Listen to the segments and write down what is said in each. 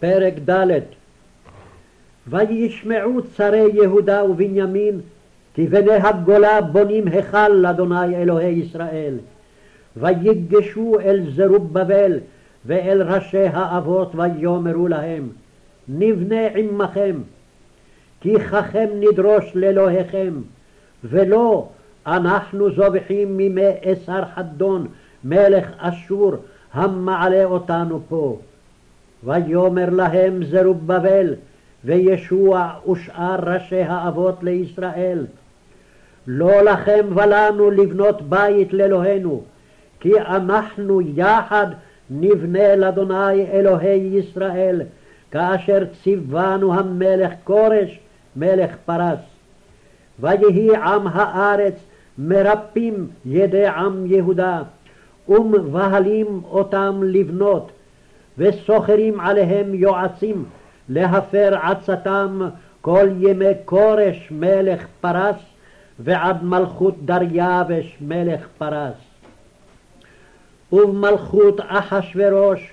פרק ד' וישמעו צרי יהודה ובנימין כי בני הגולה בונים היכל לאדוני אלוהי ישראל. ויגשו אל זרובבל ואל ראשי האבות ויאמרו להם נבנה עמכם כי ככם נדרוש לאלוהיכם ולא אנחנו זובחים מימי אסר חדון מלך אשור המעלה אותנו פה. ויאמר להם זרובבל וישוע ושאר ראשי האבות לישראל לא לכם ולנו לבנות בית לאלוהינו כי אנחנו יחד נבנה לאדוני אלוהי ישראל כאשר ציוונו המלך כורש מלך פרס. ויהי עם הארץ מרפים ידי עם יהודה ומבהלים אותם לבנות וסוחרים עליהם יועצים להפר עצתם כל ימי כורש מלך פרס ועד מלכות דריווש מלך פרס. ובמלכות אחשורוש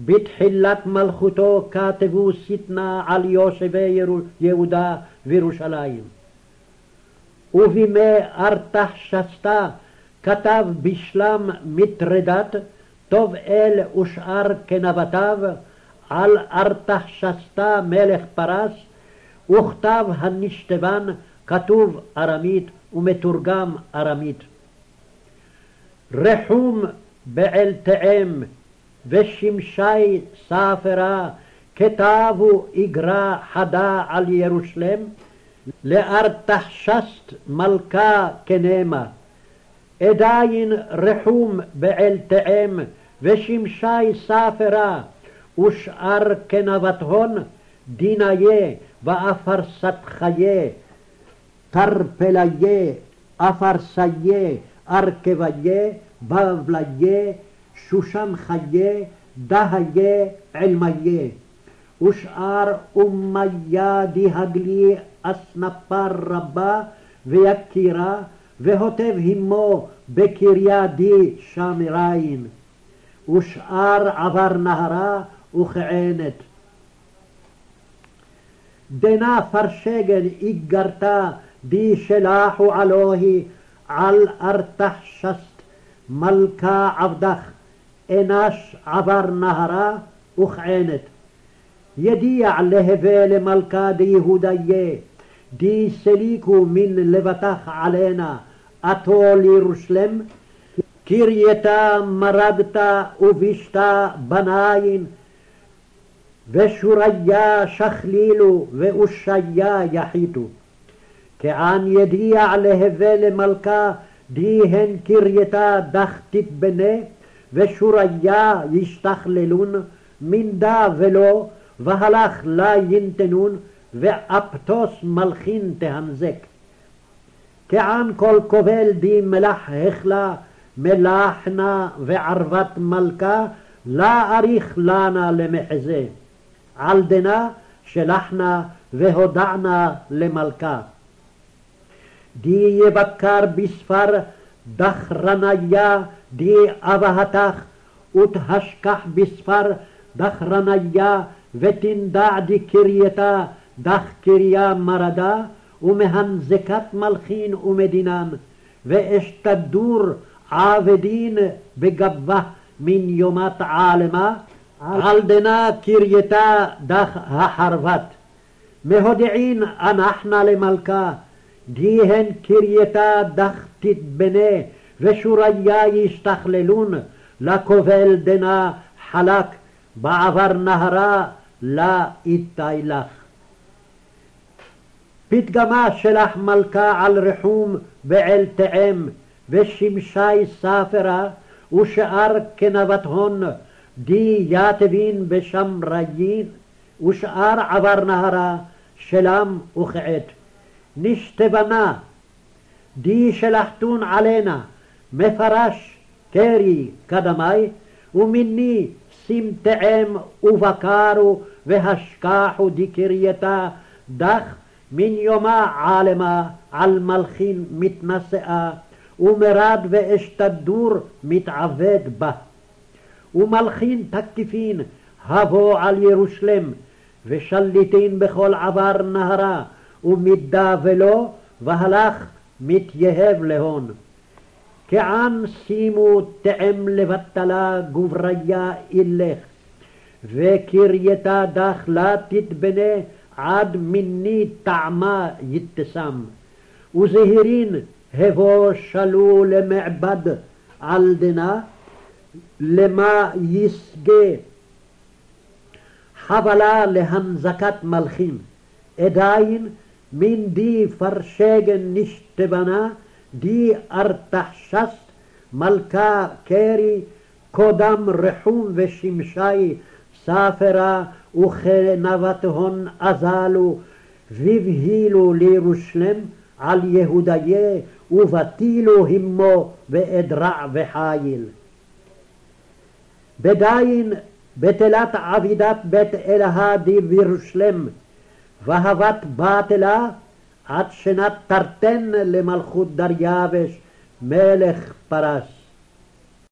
בתחילת מלכותו כתבו שטנה על יושבי יהודה וירושלים. ובימי ארתחשסתא כתב בשלם מטרדת טוב אל ושאר כנבטיו על ארתחשסתא מלך פרס וכתב הנשתבן כתוב ארמית ומתורגם ארמית. רחום בעלתאם ושמשי ספרה כתבו איגרה חדה על ירושלם לארתחשסת מלכה כנמה. עדיין רחום בעלתאם ושמשי ספרה ושאר כנבתהון דיניה ואפרסת חיה תרפליה אפרסיה ארכביה בבליה שושן חיה דהיה עלמיה. ושאר אומיה דהגלי אסנפר רבה ויקירה והוטב עמו בקריה די שמריין ושאר עבר נהרה וכענת. דנה פרשגן איגרתה די שלחו אלוהי על ארתחשסת מלכה עבדך אנש עבר נהרה וכענת. ידיע להווה למלכה דיהודיה די סליקו מן לבטח עלנה אתו לירושלם קרייתה מרדת ובישתה בניין ושוריה שכלילו ואושיה יחיתו. כען ידיע להווה למלכה די הן קרייתה דחתית בנה ושוריה ישתכללון מנדה ולא והלך לה ינתנון ואפטוס מלכין תהנזק. כען כל כובל די מלח החלה מלחנה וערבת מלכה לה אריך לנה למחזה. על דנה שלחנה והודענה למלכה. די יבקר בספר דחרניה די אבהתך ותשכח בספר דחרניה ותנדע די קרייתה דח קריה מרדה ומהנזקת מלכין ומדינן ואשתדור עבדין בגבה מן יומת עלמה על דנה קרייתה דח החרבת מהודיעין אנחנה למלכה דיהן קרייתה דח תתבנה ושוריה ישתכללון לכובל דנה חלק בעבר נהרה לה איתי לך. פתגמה שלח מלכה על רחום ועל תאם ושמשי ספרה ושאר כנבת הון די יתבין בשמריין ושאר עבר נהרה שלם וכעת. נשתבנה די שלחתון עלנה מפרש קרי קדמי ומיני סמטעם ובקרו והשכחו דקרייתה דח מן יומה עלמה על מלכין מתנשאה ומרד ואשתדור מתעבד בה ומלכין תקיפין הבוא על ירושלם, ושליטין בכל עבר נהרה, ומידה ולא, והלך מתייהב להון. כען שימו תאם לבטלה גבריה אילך, וקרייתה דחלה תתבנה עד מיני טעמה יתשם. וזהירין הבוא שלו למעבד על דנה, למה יסגה חבלה להנזקת מלכים. עדיין מן די פרשגן נשתבנה, די ארתחשסט מלכה קרי, קודם רחום ושמשי ספרה וכנבת הון אזלו, והבהילו לירושלם על יהודיה, ובטילו הימו באדרע וחיל. בדין בתלת עבידת בית אלהה די בירושלם, והבת בתלה עד שנת תרתן למלכות דריווש מלך פרס.